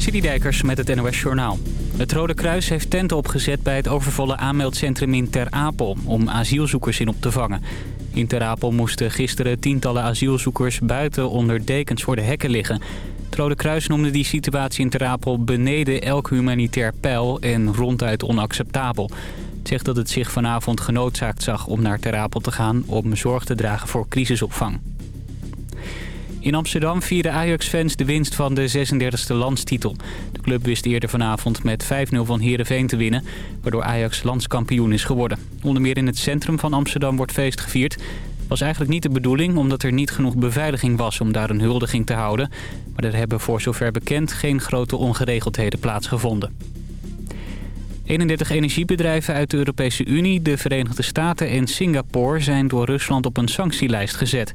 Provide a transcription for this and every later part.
Dijkers met het NOS Journaal. Het Rode Kruis heeft tenten opgezet bij het overvolle aanmeldcentrum in Ter Apel... om asielzoekers in op te vangen. In Ter Apel moesten gisteren tientallen asielzoekers buiten onder dekens voor de hekken liggen. Het Rode Kruis noemde die situatie in Ter Apel beneden elk humanitair pijl en ronduit onacceptabel. Het zegt dat het zich vanavond genoodzaakt zag om naar Ter Apel te gaan om zorg te dragen voor crisisopvang. In Amsterdam vieren Ajax-fans de winst van de 36e landstitel. De club wist eerder vanavond met 5-0 van Heerenveen te winnen... waardoor Ajax landskampioen is geworden. Onder meer in het centrum van Amsterdam wordt feest gevierd. Was eigenlijk niet de bedoeling omdat er niet genoeg beveiliging was om daar een huldiging te houden. Maar er hebben voor zover bekend geen grote ongeregeldheden plaatsgevonden. 31 energiebedrijven uit de Europese Unie, de Verenigde Staten en Singapore zijn door Rusland op een sanctielijst gezet.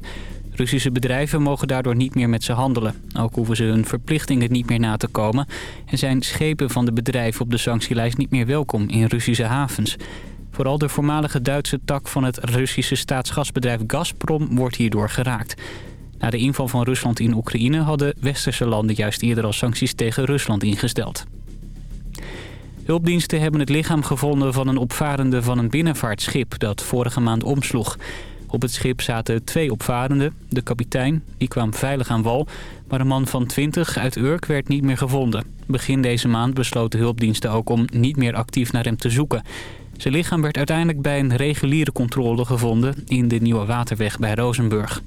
Russische bedrijven mogen daardoor niet meer met ze handelen. Ook hoeven ze hun verplichtingen niet meer na te komen... en zijn schepen van de bedrijven op de sanctielijst niet meer welkom in Russische havens. Vooral de voormalige Duitse tak van het Russische staatsgasbedrijf Gazprom wordt hierdoor geraakt. Na de inval van Rusland in Oekraïne hadden westerse landen juist eerder al sancties tegen Rusland ingesteld. Hulpdiensten hebben het lichaam gevonden van een opvarende van een binnenvaartschip dat vorige maand omsloeg. Op het schip zaten twee opvarenden. De kapitein die kwam veilig aan wal, maar een man van 20 uit Urk werd niet meer gevonden. Begin deze maand besloten hulpdiensten ook om niet meer actief naar hem te zoeken. Zijn lichaam werd uiteindelijk bij een reguliere controle gevonden in de Nieuwe Waterweg bij Rozenburg.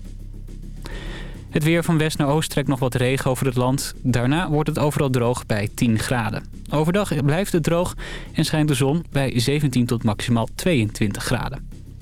Het weer van west naar oost trekt nog wat regen over het land. Daarna wordt het overal droog bij 10 graden. Overdag blijft het droog en schijnt de zon bij 17 tot maximaal 22 graden.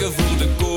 gevoelde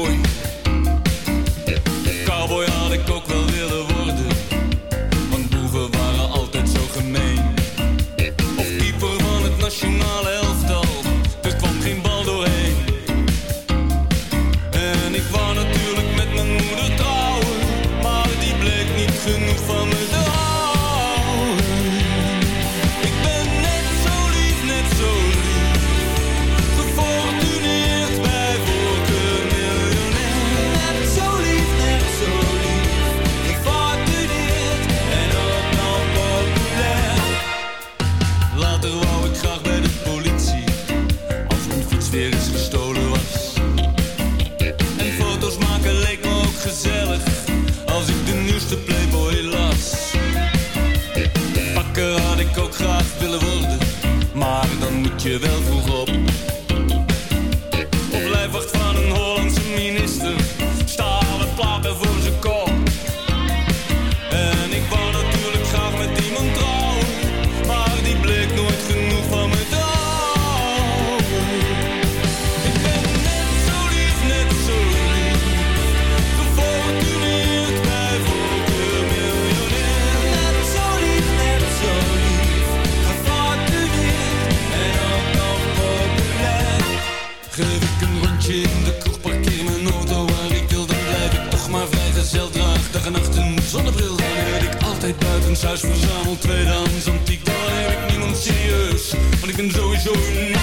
huis verzameld tweedehands antiek, dan heb ik niemand serieus. Want ik ben sowieso uniek.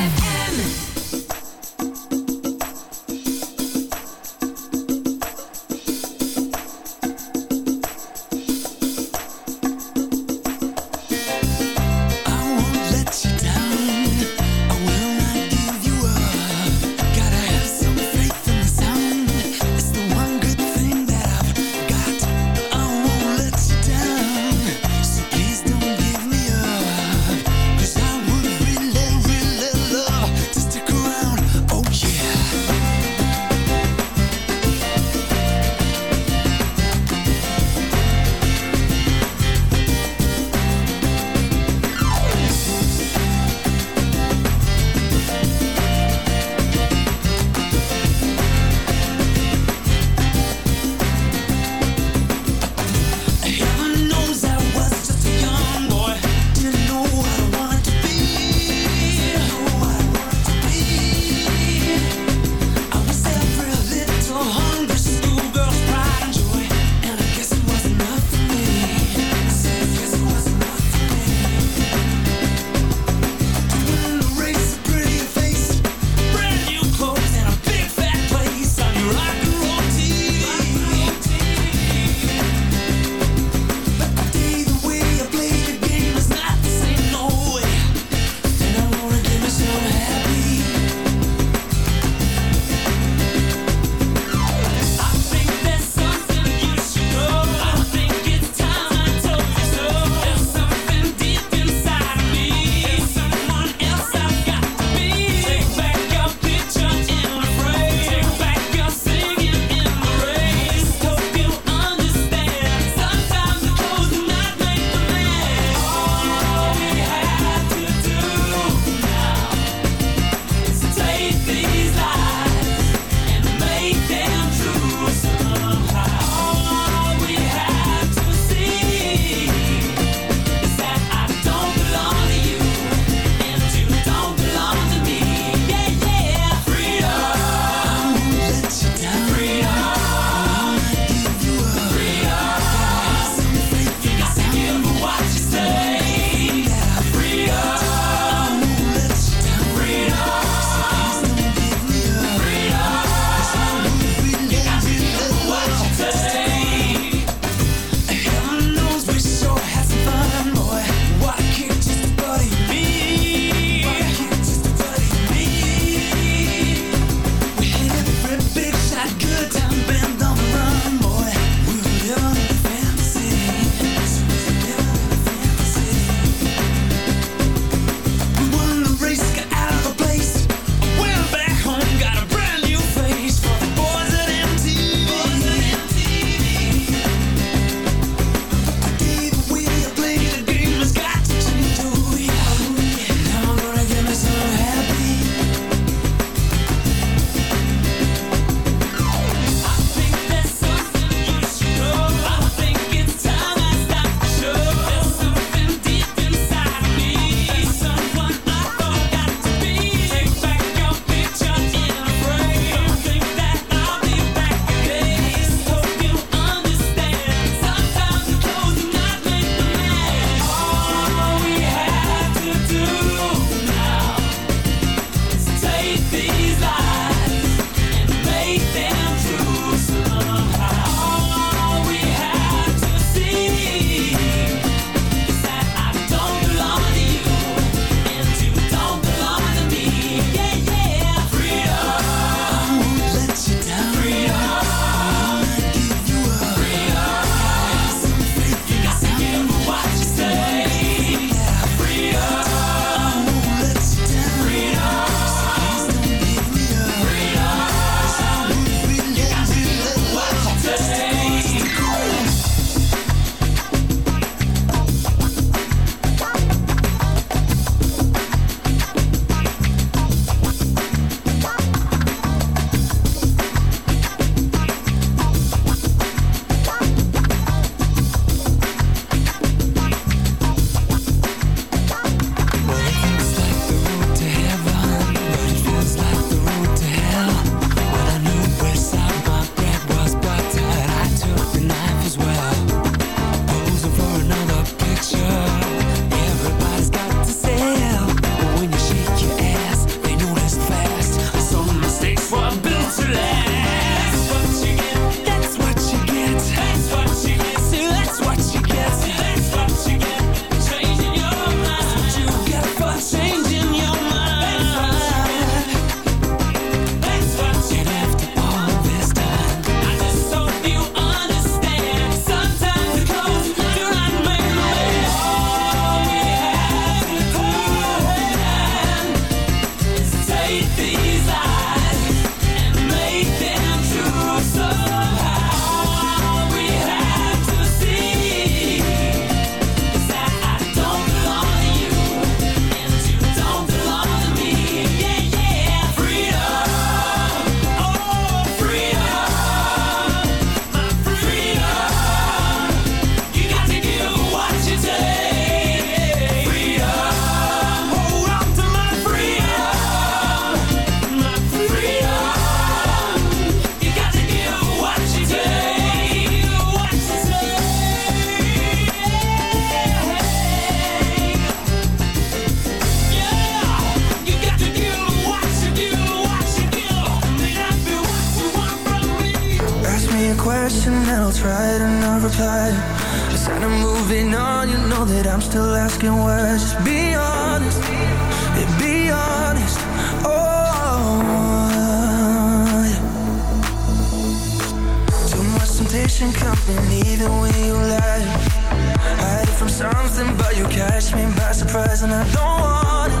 Wishing that I'll try to not reply. Instead of moving on, you know that I'm still asking why. Just be honest, yeah, be honest. Oh, yeah. Too much temptation coming even when you lie. Hide it from something, but you catch me by surprise, and I don't want it.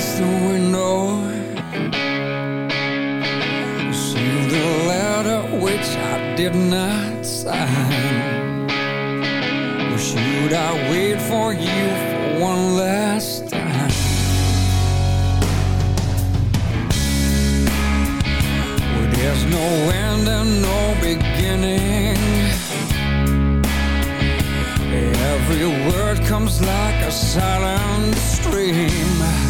against the window. Received the letter which I did not sign. Or should I wait for you for one last time? Well there's no end and no beginning. Every word comes like a silent stream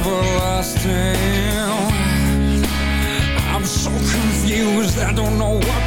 everlasting I'm so confused, I don't know why.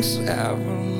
things ever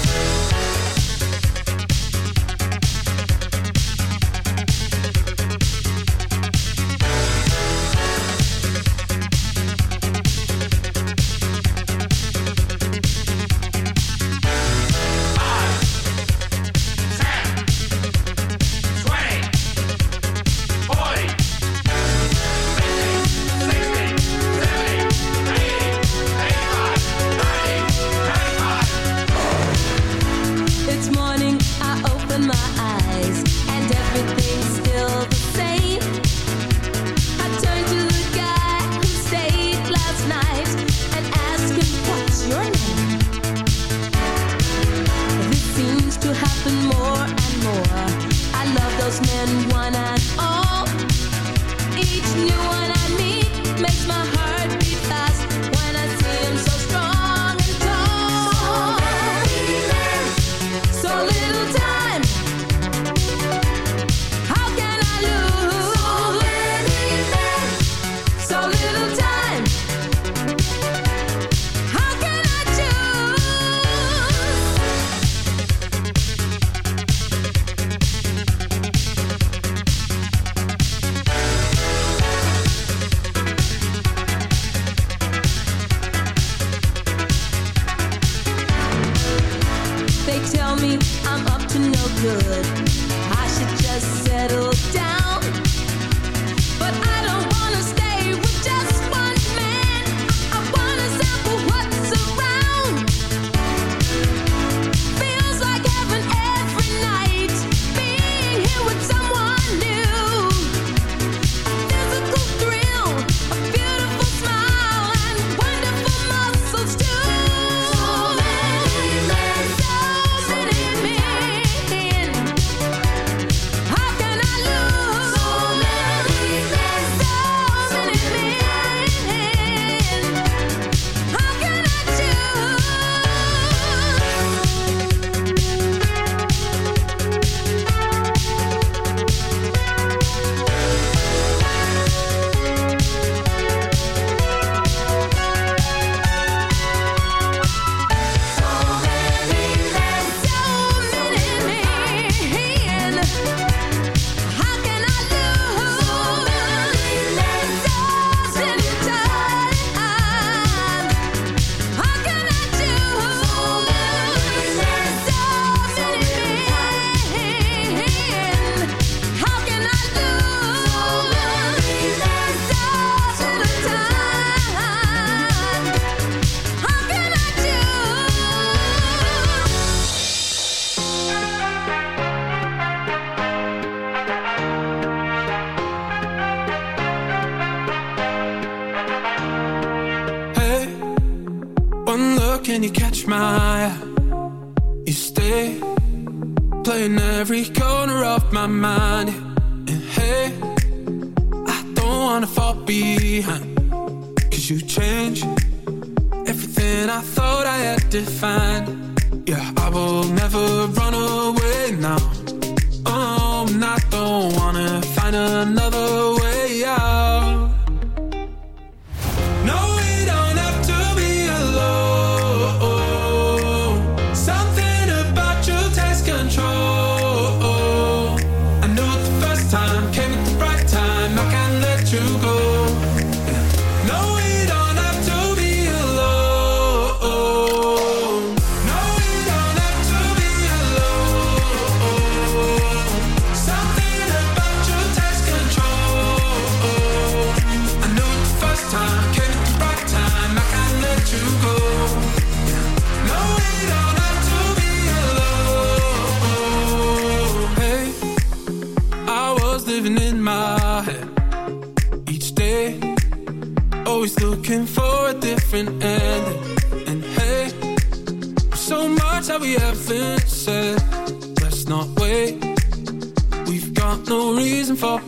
can you catch my eye? You stay playing every corner of my mind. And hey, I don't wanna fall behind. Cause you change everything I thought I had defined. Yeah, I will never run away now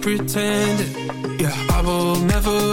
pretended. Yeah, I will never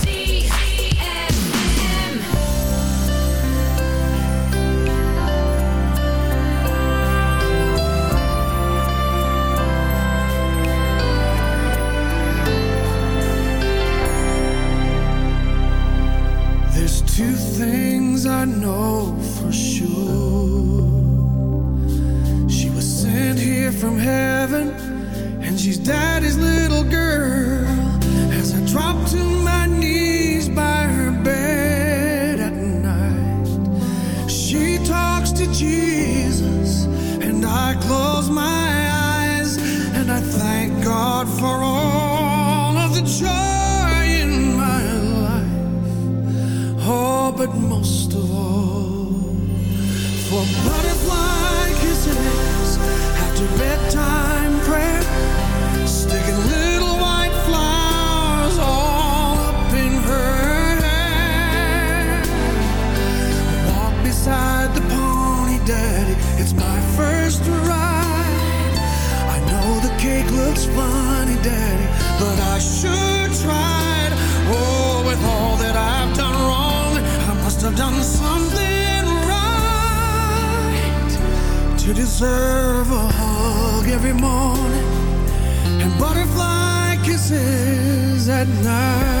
at night.